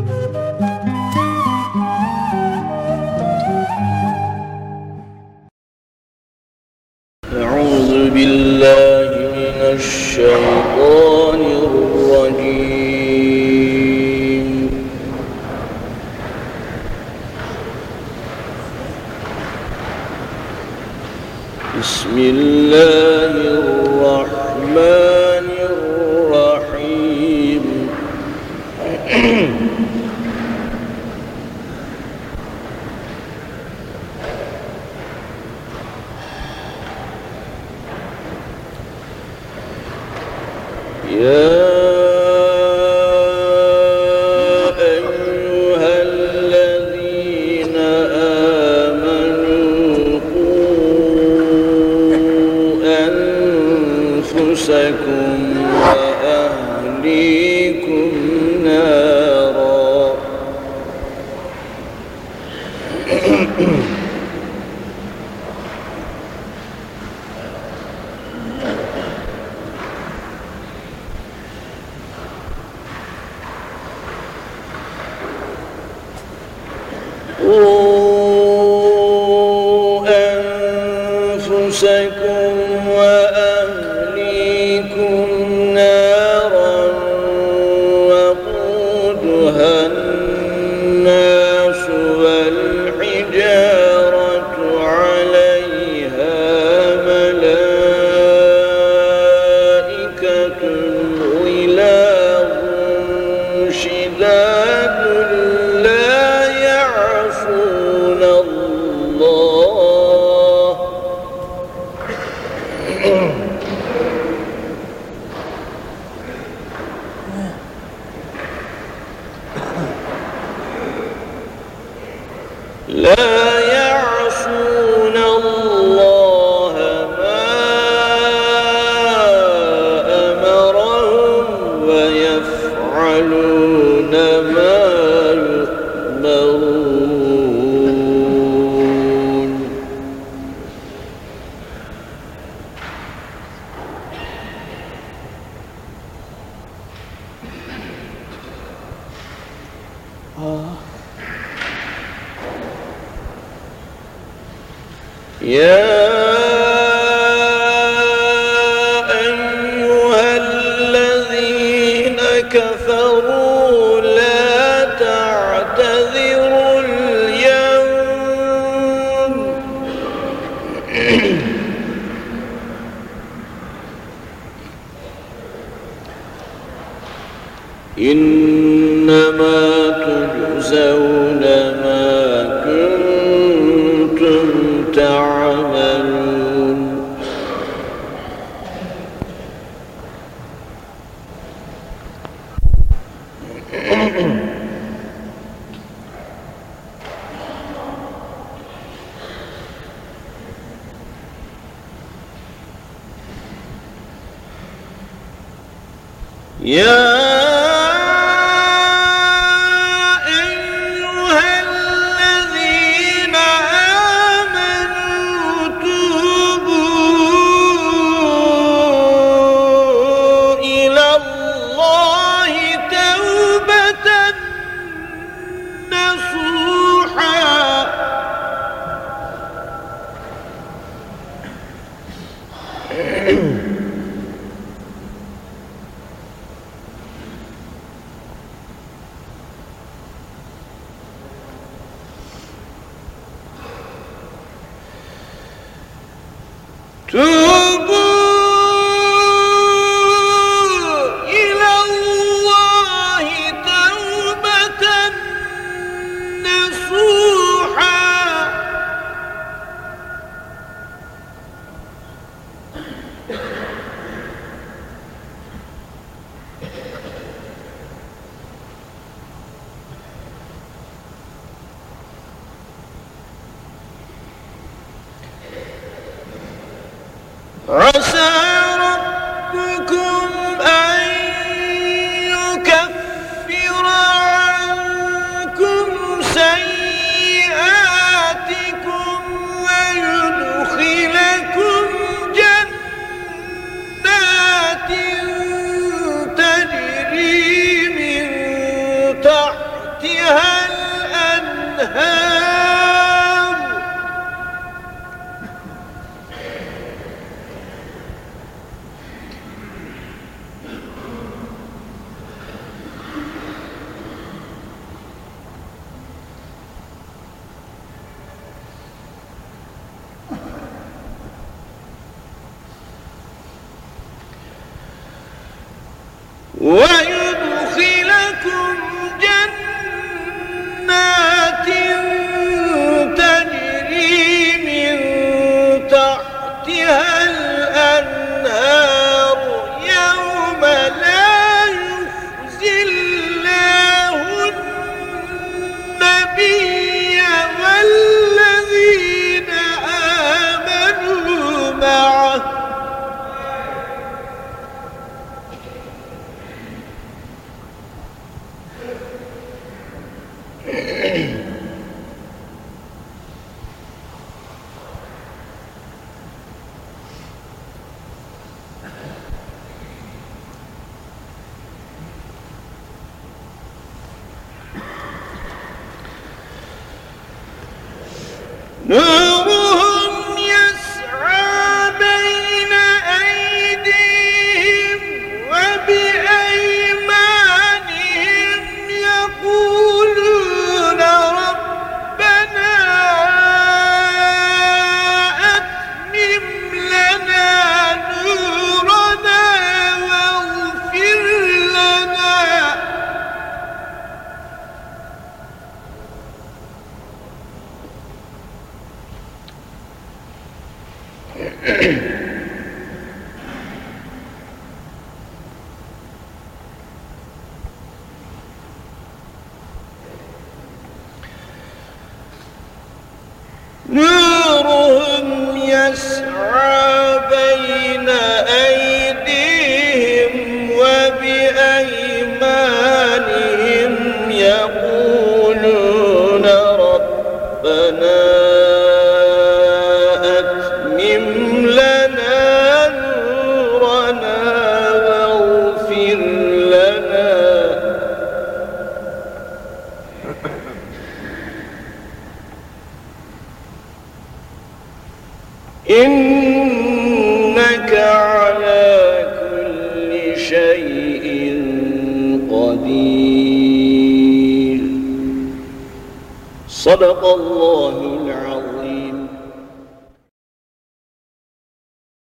Música veículo لا يعصون الله ما أمرهم ويفعلون ما يؤمرون. آه. يا أيها الذين كفروا لا تعتذروا اليوم. إنما تجزون يا Ooh! Run ويدخلكم إنك صدق الله